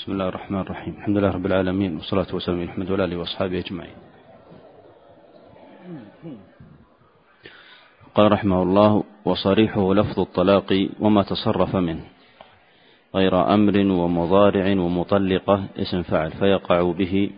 بسم الله الرحمن الرحيم. الحمد لله رب العالمين. والصلاة والسلام على محمد وعلى آله وأصحابه أجمعين. قال رحمه الله وصريحه لفظ الطلاق وما تصرف منه غير أمر ومضارع ومطلقة اسم فعل فيقع به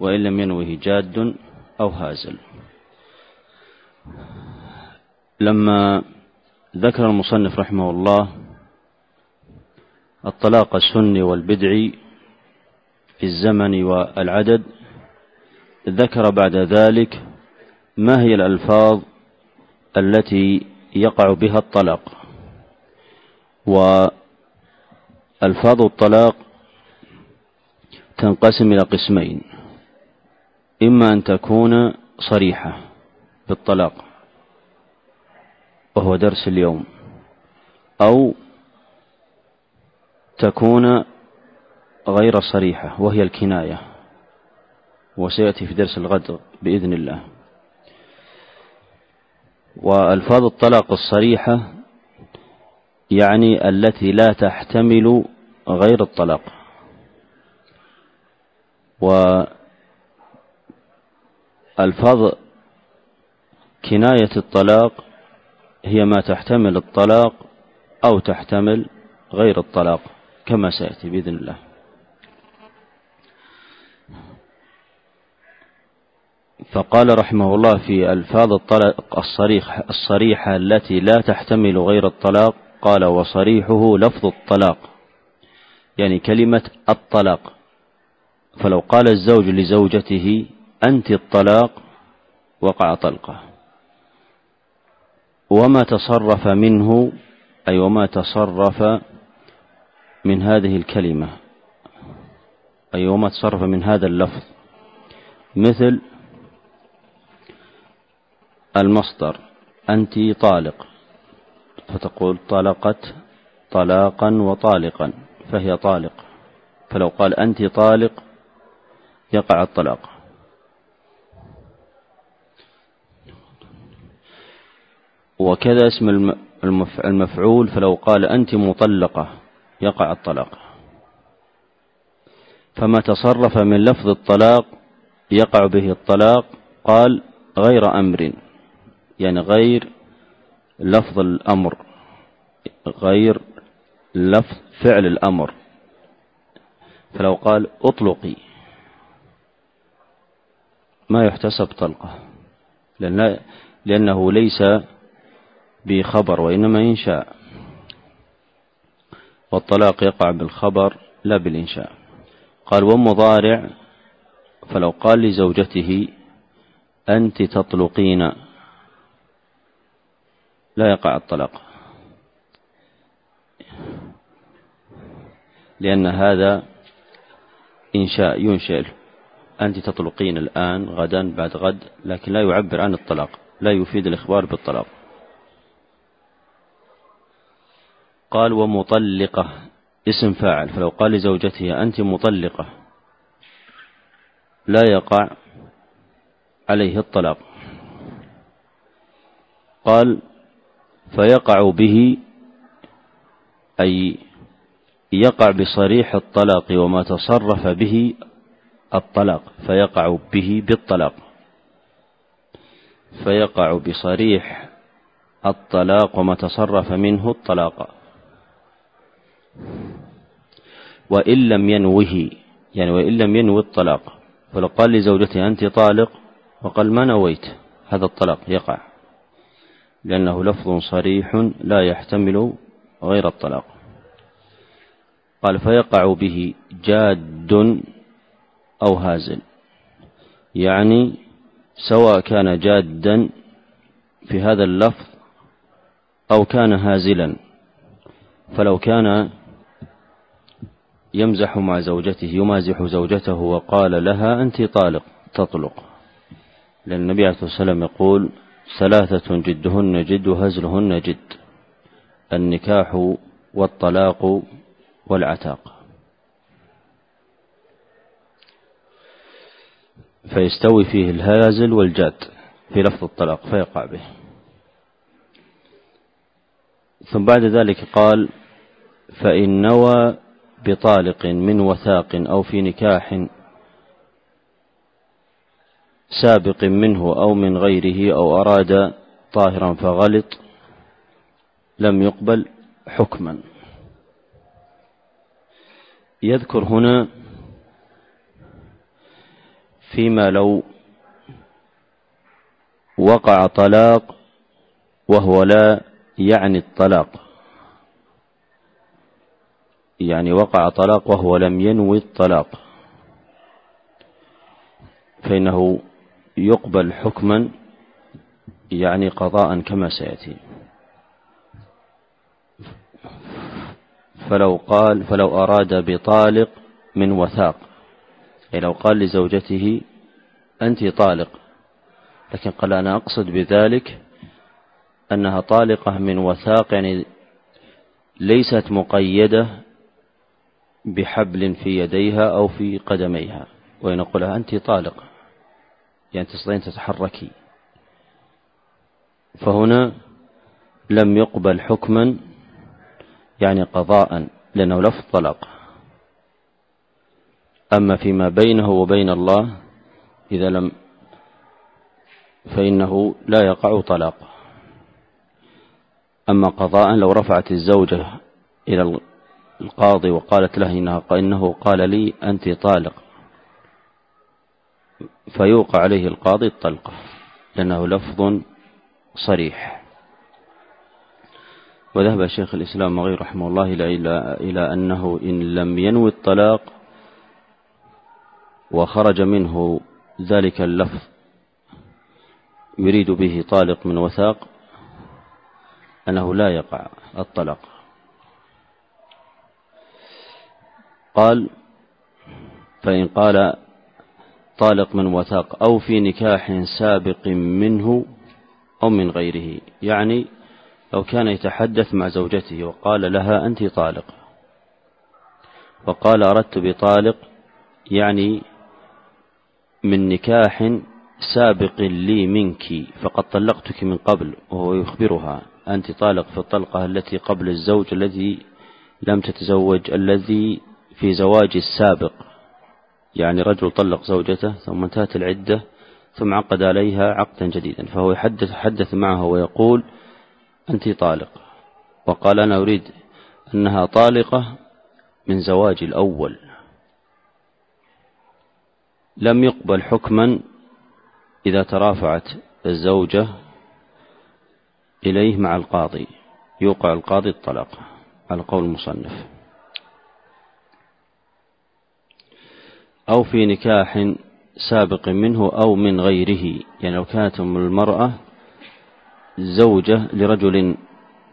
وإن لم ينوه جاد أو هازل. لما ذكر المصنف رحمه الله الطلاق السني والبدعي في الزمن والعدد. ذكر بعد ذلك ما هي الألفاظ التي يقع بها الطلاق. وألفاظ الطلاق تنقسم إلى قسمين. إما أن تكون صريحة بالطلاق وهو درس اليوم أو تكون غير صريحة وهي الكناية. وسيأتي في درس الغد بإذن الله. وألفاظ الطلاق الصريحة يعني التي لا تحتمل غير الطلاق. وألفاظ كناية الطلاق هي ما تحتمل الطلاق أو تحتمل غير الطلاق. كما سيأتي بإذن الله. فقال رحمه الله في ألفاظ الطلاق الصريح الصريحة التي لا تحتمل غير الطلاق قال وصريحه لفظ الطلاق. يعني كلمة الطلاق. فلو قال الزوج لزوجته أنت الطلاق وقع طلقه. وما تصرف منه أي وما تصرف من هذه الكلمة. أي وما تصرف من هذا اللفظ. مثل المصدر. أنت طالق. فتقول طلقت طلاقا وطالقا. فهي طالق. فلو قال أنت طالق يقع الطلاق. وكذا اسم المفعول. فلو قال أنت مطلقة. يقع الطلاق. فما تصرف من لفظ الطلاق يقع به الطلاق قال غير أمر يعني غير لفظ الأمر غير لفظ فعل الأمر. فلو قال اطلقي ما يحتسب طلقة لأن لأنه ليس بخبر وإنما إنشاء. والطلاق يقع بالخبر لا بالإنشاء. قال ومضارع فلو قال لزوجته أنت تطلقين لا يقع الطلاق. لأن هذا إنشاء ينشئ. أنت تطلقين الآن غدا بعد غد لكن لا يعبر عن الطلاق لا يفيد الإخبار بالطلاق. قال ومطلقة اسم فاعل فلو قال لزوجته أنت مطلقة. لا يقع عليه الطلاق. قال فيقع به أي يقع بصريح الطلاق وما تصرف به الطلاق فيقع به بالطلاق. فيقع بصريح الطلاق وما تصرف منه الطلاق. وإن لم ينوه يعني وإن لم ينوي الطلاق. فلو قال لزوجته أنت طالق وقال ما نويت هذا الطلاق يقع. لأنه لفظ صريح لا يحتمل غير الطلاق. قال فيقع به جاد أو هازل. يعني سواء كان جادا في هذا اللفظ أو كان هازلا. فلو كان يمزح مع زوجته يمازح زوجته وقال لها أنت طالق تطلق. لأن النبي عليه الصلاة والسلام يقول ثلاثة جدهن جد وهزلهن جد النكاح والطلاق والعتاق. فيستوي فيه الهازل والجاد في لفظ الطلاق فيقع به. ثم بعد ذلك قال فإن نوى بطالق من وثاق أو في نكاح سابق منه أو من غيره أو أراد طاهرا فغلط لم يقبل حكما. يذكر هنا فيما لو وقع طلاق وهو لا يعني الطلاق. يعني وقع طلاق وهو لم ينوي الطلاق. فإنه يقبل حكما يعني قضاء كما سيأتي. فلو قال فلو أراد بطالق من وثاق. يعني لو قال لزوجته أنت طالق. لكن قال أنا أقصد بذلك أنها طالقة من وثاق يعني ليست مقيدة بحبل في يديها أو في قدميها وينقلها أنت طالق يعني تستطيعين تتحركي. فهنا لم يقبل حكما يعني قضاء لأنه لفظ طلاق أما فيما بينه وبين الله إذا لم فإنه لا يقع طلاق. أما قضاء لو رفعت الزوجة إلى القاضي وقالت له إنها إنه قال لي أنت طالق. فيوقع عليه القاضي الطلقة لأنه لفظ صريح. وذهب شيخ الإسلام وغير رحمه الله إلى إلى أنه إن لم ينوي الطلاق وخرج منه ذلك اللفظ يريد به طالق من وثاق أنه لا يقع الطلاق. قال فإن قال طالق من وثاق أو في نكاح سابق منه أو من غيره يعني لو كان يتحدث مع زوجته وقال لها أنت طالق وقال أردت بطالق يعني من نكاح سابق لي منك فقد طلقتك من قبل وهو يخبرها أنت طالق في الطلقة التي قبل الزوج الذي لم تتزوج الذي في زواج السابق يعني رجل طلق زوجته ثم انتهت العدة ثم عقد عليها عقدا جديدا فهو يحدث حدث معها ويقول أنت طالق. وقال أنا أريد أنها طالقة من زواج الأول لم يقبل حكما إذا ترافعت الزوجة إليه مع القاضي يوقع القاضي الطلاق على قول المصنف. أو في نكاح سابق منه أو من غيره. يعني لو كانت المرأة زوجة لرجل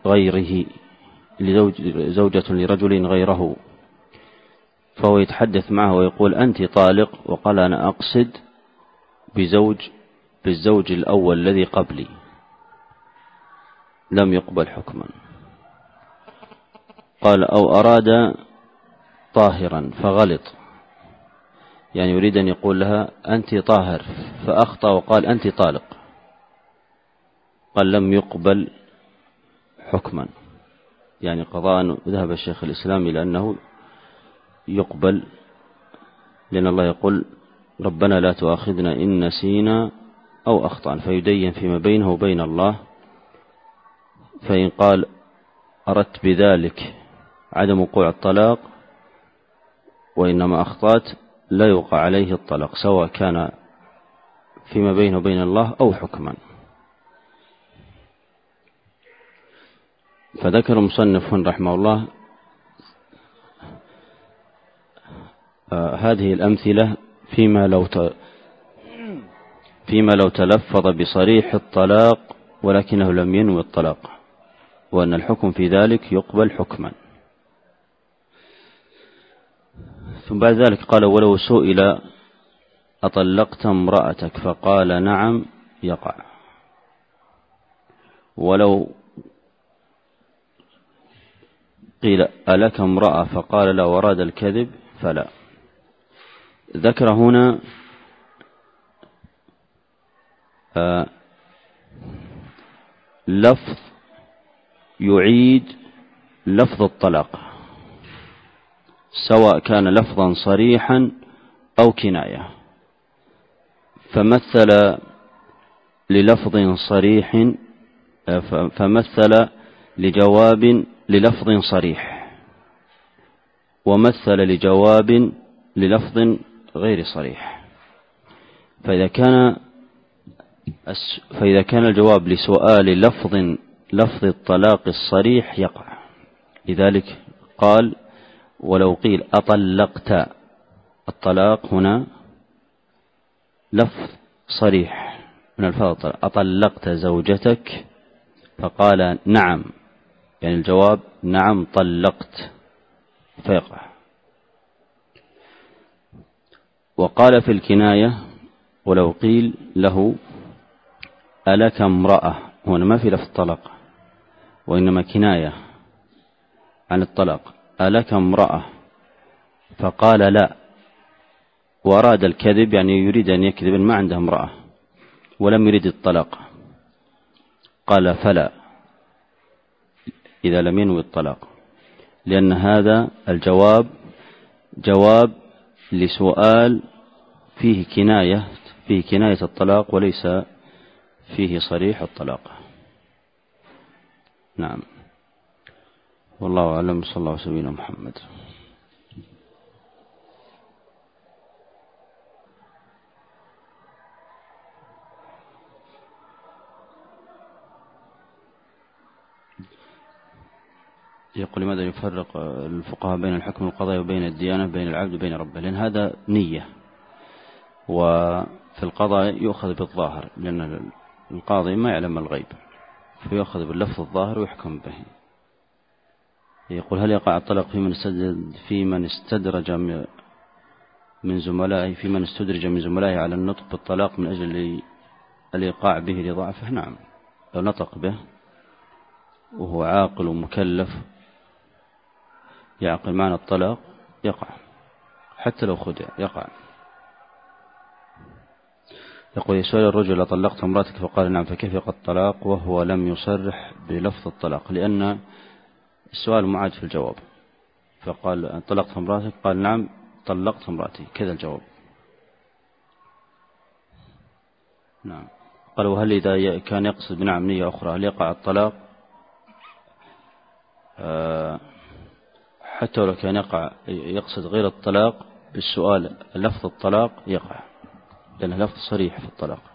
غيره زوجة لرجل غيره فهو يتحدث معه ويقول أنت طالق وقال أنا أقصد بزوج بالزوج الأول الذي قبلي. لم يقبل حكما. قال أو أراد طاهرا فغلط. يعني يريد أن يقول لها أنت طاهر فأخطأ وقال أنت طالق. قال لم يقبل حكما. يعني قضاء ذهب الشيخ الإسلام إلى أنه يقبل لأن الله يقول ربنا لا تؤاخذنا إن نسينا أو أخطأ فيدين فيما بينه وبين الله. فإن قال أردت بذلك عدم وقوع الطلاق وإنما أخطأت لا يوقع عليه الطلاق سواء كان فيما بينه وبين الله أو حكما. فذكر مصنف رحمه الله آه هذه الأمثلة فيما لو فيما لو تلفظ بصريح الطلاق ولكنه لم ينوي الطلاق وأن الحكم في ذلك يقبل حكما. ثم بعد ذلك قال ولو سئل أطلقت امرأتك فقال نعم يقع. ولو قيل ألك امرأة فقال لا وراد الكذب فلا. ذكر هنا آه لفظ يعيد لفظ الطلاق. سواء كان لفظا صريحا أو كناية. فمثل للفظ صريح فمثل لجواب للفظ صريح. ومثل لجواب للفظ غير صريح. فإذا كان فإذا كان الجواب لسؤال لفظ لفظ الطلاق الصريح يقع. لذلك قال ولو قيل أطلقت. الطلاق هنا لفظ صريح من الفاظ. أطلقت زوجتك فقال نعم. يعني الجواب نعم طلقت. فيقع. وقال في الكناية ولو قيل له ألك امرأة. هنا ما في لفظ طلق وإنما كناية عن الطلاق. ألك امرأة؟ فقال لا. وأراد الكذب يعني يريد أن يكذب ما عنده امرأة ولم يريد الطلاق. قال فلا إذا لم ينوي الطلاق. لأن هذا الجواب جواب لسؤال فيه كناية فيه كناية الطلاق وليس فيه صريح الطلاق. نعم. والله أعلم صلى الله عليه محمد. يقول لماذا يفرق الفقهاء بين الحكم القضائي وبين الديانة بين العبد وبين ربه؟ لأن هذا نية. وفي القضاء يؤخذ بالظاهر لأن القاضي ما يعلم الغيب فيؤخذ باللفظ الظاهر ويحكم به. يقول هل يقع الطلاق في من استدرج, في من استدرج من زملائه في من استدرج من زملائه على النطق بالطلاق من أجل الإيقاع به لضعفه؟ نعم. لو نطق به وهو عاقل ومكلف يعقل معنى الطلاق يقع. حتى لو خدع يقع. يقول يسأل الرجل أطلقت امرأتك؟ فقال نعم فكيف يقع الطلاق وهو لم يصرح بلفظ الطلاق؟ لأن السؤال معاد في الجواب. فقال طلقت امرأتك؟ قال نعم طلقت امرأتي. كذا الجواب. نعم. قال وهل إذا كان يقصد بنعم نية أخرى هل يقع الطلاق؟ آه حتى ولو كان يقع يقصد غير الطلاق بالسؤال لفظ الطلاق يقع لأنه لفظ صريح في الطلاق.